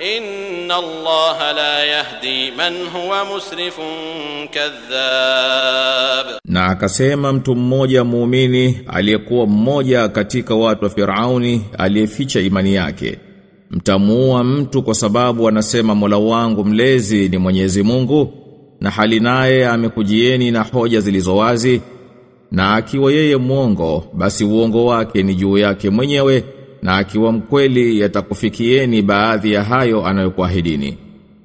inna الله la يهدي من huwa مسرف كذاب Na akasema mtu mmoja muumini aliyekuwa mmoja katika watu wa Firauni aliyeficha imani yake. Mtamuua mtu kwa sababu anasema Mola wangu mlezi ni Mwenyezi Mungu na hali naye amekujieni na hoja zilizo wazi na akiwa yeye muongo basi uongo wake ni juu yake mwenyewe na akiwa mkweli yatakufikieni baadhi ya hayo anayokuahidini.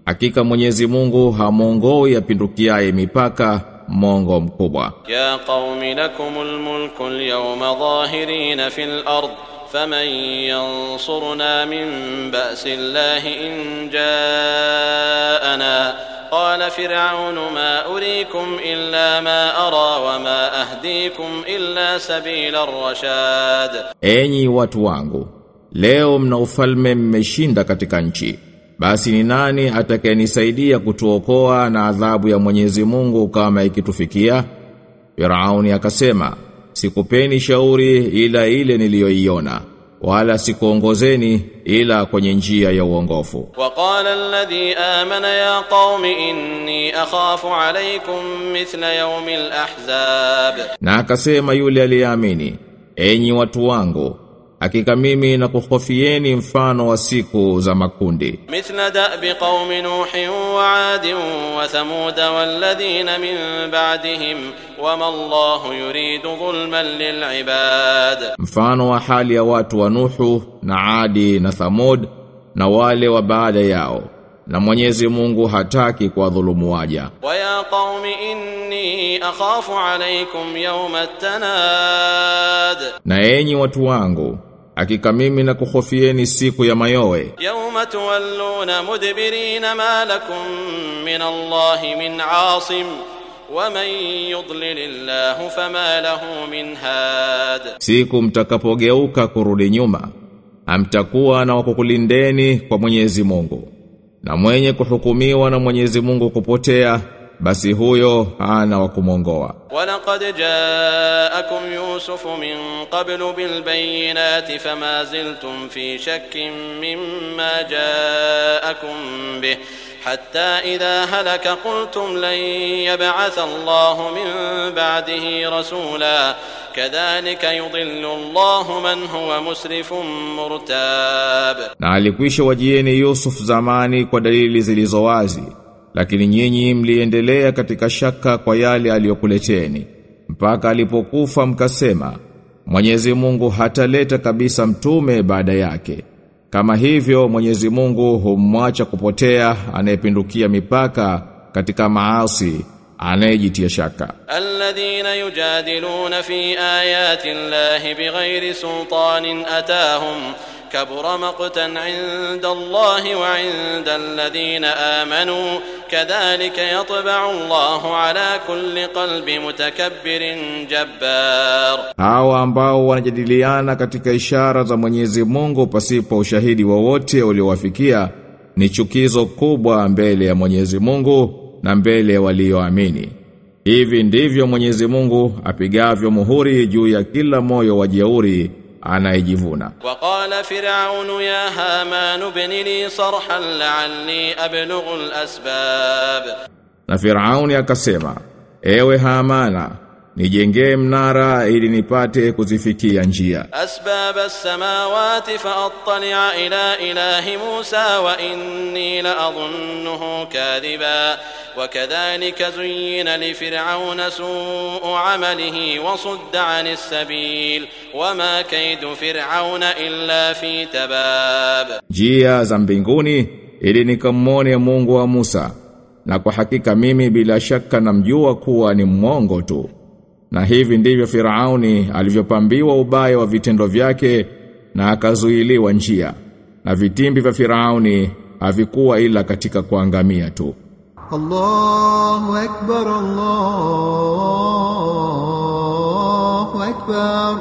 Hakika Mwenyezi Mungu hamwongoi yapindukiaye mipaka mongo mkubwa. Ya qaumi lakumul mulku alyawma zahirin fil ard faman yansuruna min ba'si Allah in jaana قال فرعون ما أريكم إلا ما أرى وما أهديكم إلا سبيل الرشاد Enyi watu wangu, leo mna ufalme mmeshinda katika nchi. Basi ni nani atakayenisaidia kutuokoa na adhabu ya Mwenyezi Mungu kama ikitufikia? Firauni akasema, sikupeni shauri ila ile niliyoiona, wala sikuongozeni ila kwenye njia ya uongofu. Waqala alladhi amana ya qaumi inni akhafu alaykum mithla yawmil ahzab, na akasema yule aliyeamini, enyi watu wangu Hakika mimi na kuhofieni mfano wa siku za makundi. Mithla da'bi qaumi Nuhin wa Adin wa Thamud walladhina min ba'dihim wa ma Allahu yuridu dhulman lil'ibad. Mfano wa hali ya watu wa Nuhu na Adi na Thamud na wale wa baada yao na Mwenyezi Mungu hataki kwa dhulumu waja. Wa ya qaumi inni akhafu alaykum yawma tanad. Na enyi watu wangu Hakika mimi na kuhofieni siku ya mayowe. Yawma tuwalluna mudbirina ma lakum min Allahi min asim wa man yudlilillahu fama lahu min had. Siku mtakapogeuka kurudi nyuma, amtakuwa na wakukulindeni kwa Mwenyezi Mungu. Na mwenye kuhukumiwa na Mwenyezi Mungu kupotea basi huyo hana wa kumongoa. ولقد جاءكم يوسف من قبل بالبينات فما زلتم في شك مما جاءكم به حتى إذا هلك قلتم لن يبعث الله من بعده رسولا كذلك يضل الله من هو مسرف مرتاب Na alikwisha wajieni Yusuf zamani kwa dalili zilizo wazi, lakini nyinyi mliendelea katika shaka kwa yale aliyokuleteni mpaka alipokufa mkasema Mwenyezi Mungu hataleta kabisa mtume baada yake kama hivyo Mwenyezi Mungu humwacha kupotea anayepindukia mipaka katika maasi anayejitia shaka. Alladhina yujadiluna fi ayati llahi bighairi sultanin atahum كبر مقتا عند الله وعند الذين آمنوا كذلك يطبع الله على كل قلب متكبر جبار Hawa ambao wanajadiliana katika ishara za Mwenyezi Mungu pasipo ushahidi wowote uliowafikia ni chukizo kubwa mbele ya Mwenyezi Mungu na mbele ya walioamini. Hivi ndivyo Mwenyezi Mungu apigavyo muhuri juu ya kila moyo wa jeuri anayejivuna. وقال فرعون يا هامان ابن لي صرحا لعلي أبلغ الأسباب Na Firauni akasema, ewe Hamana, nijengee mnara ili nipate kuzifikia njia. Asbaba samawati faattali'a ila ilahi Musa wa inni la adhunnuhu kadhiba. Wa kadhalika zuyyina li fir'auna su'u 'amalihi wa sudda 'anis sabil. Wa ma kaydu fir'auna illa fi tabab. Njia za mbinguni ili nikamone Mungu wa Musa. Na kwa hakika mimi bila shaka namjua kuwa ni mwongo tu. Na hivi ndivyo Firauni alivyopambiwa ubaya wa vitendo vyake na akazuiliwa njia. Na vitimbi vya Firauni havikuwa ila katika kuangamia tu. Allahu akbar Allahu akbar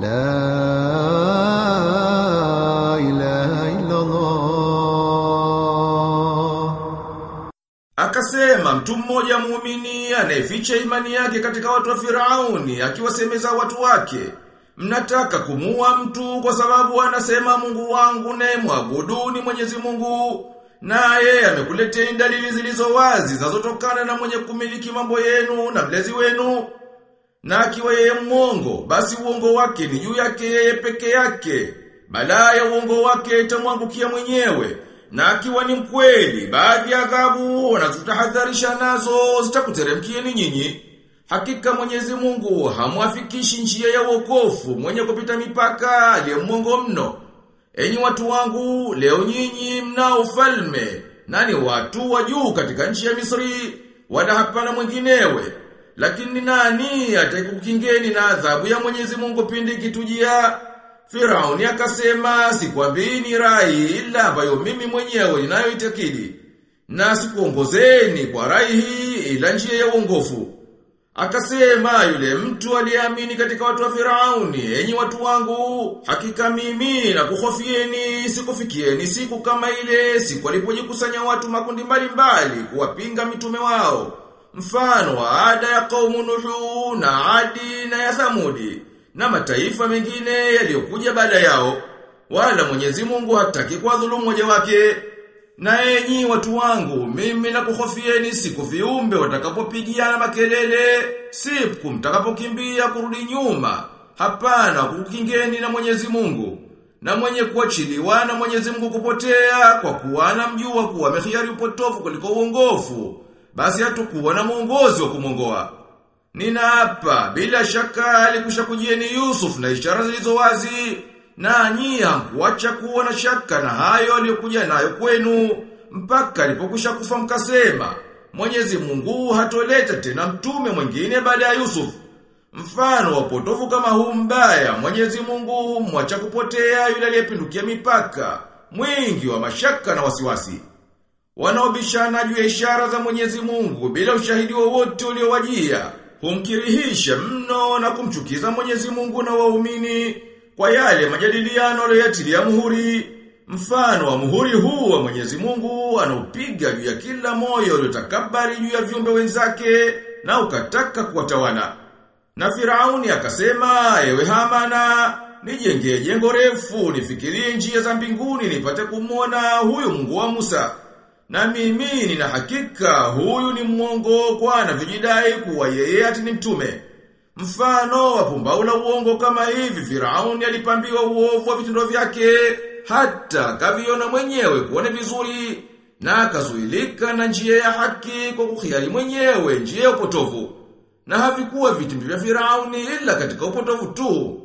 La Akasema mtu mmoja muumini anayeficha imani yake katika watu wa Firauni akiwasemeza watu wake Mnataka kumua mtu kwa sababu anasema Mungu wangu naye mwabuduni Mwenyezi Mungu naye amekuletea dalili zilizo wazi zinazotokana na mwenye kumiliki mambo yenu na mlezi wenu. Na akiwa yeye mwongo basi uongo wake ni juu yake yeye peke yake balaa ya uongo wake itamwangukia mwenyewe na akiwa ni mkweli baadhi ya adhabu wanazotahadharisha nazo zitakuteremkieni nyinyi hakika Mwenyezi Mungu hamwafikishi njia ya wokofu mwenye kupita mipaka aliye mungo mno Enyi watu wangu, leo nyinyi mnao ufalme, nani watu wa juu katika nchi ya Misri, wala hapana mwinginewe. Lakini nani atakukingeni na adhabu ya Mwenyezi Mungu pindi kitujia? Firauni akasema, sikwambini ni rai ila ambayo mimi mwenyewe ninayoitakidi. Na sikuongozeni kwa rai hii ila njia ya uongofu. Akasema yule mtu aliyeamini katika watu wa Firauni, enyi watu wangu, hakika mimi na kuhofieni sikufikieni siku kama ile siku alipojikusanya watu makundi mbalimbali kuwapinga mitume wao. Mfano wa ada ya kaumu Nuhu na Adi na ya Thamudi na mataifa mengine yaliyokuja baada yao. Wala Mwenyezi Mungu hataki kwa dhulumu moja wake. Na enyi watu wangu, mimi nakuhofieni siku viumbe watakapopigiana makelele, siku mtakapokimbia kurudi nyuma, hapana kukingeni na Mwenyezi Mungu. Na mwenye kuachiliwa na Mwenyezi Mungu kupotea kwa kuwa anamjua kuwa amehiari upotofu kuliko uongofu, basi hatukuwa na mwongozi wa kumongoa. Ninaapa bila shaka alikushakujieni Yusuf na ishara zilizo wazi nanyi nyia kuwa na shaka na hayo aliyokuja nayo kwenu mpaka alipokusha kufa mkasema Mwenyezi Mungu hatoleta tena mtume mwingine baada ya Yusuf. Mfano wa potofu kama huu mbaya Mwenyezi Mungu mwacha kupotea yule aliyepindukia mipaka, mwingi wa mashaka na wasiwasi. Wanaobishana juu ya ishara za Mwenyezi Mungu bila ushahidi wowote uliowajia, humkirihisha mno na kumchukiza Mwenyezi Mungu na waumini kwa yale majadiliano aliyoyatilia muhuri. Mfano wa muhuri huu wa Mwenyezi Mungu anaupiga juu ya kila moyo uliotakabari juu ya viumbe wenzake na ukataka kuwatawala. Na Firauni akasema, ewe Hamana, nijengee jengo refu, nifikirie njia za mbinguni nipate kumwona huyu Mungu wa Musa. Na mimi nina hakika huyu ni mwongo kwa vijidai kuwa yeye ati ni mtume. Mfano wa pumbao la uongo kama hivi Firauni alipambiwa uovu wa vitendo vyake hata kaviona mwenyewe kuone vizuri na akazuilika na njia ya haki kwa kuhiari mwenyewe njia ya upotovu. Na havikuwa vitimbi vya Firauni ila katika upotovu tu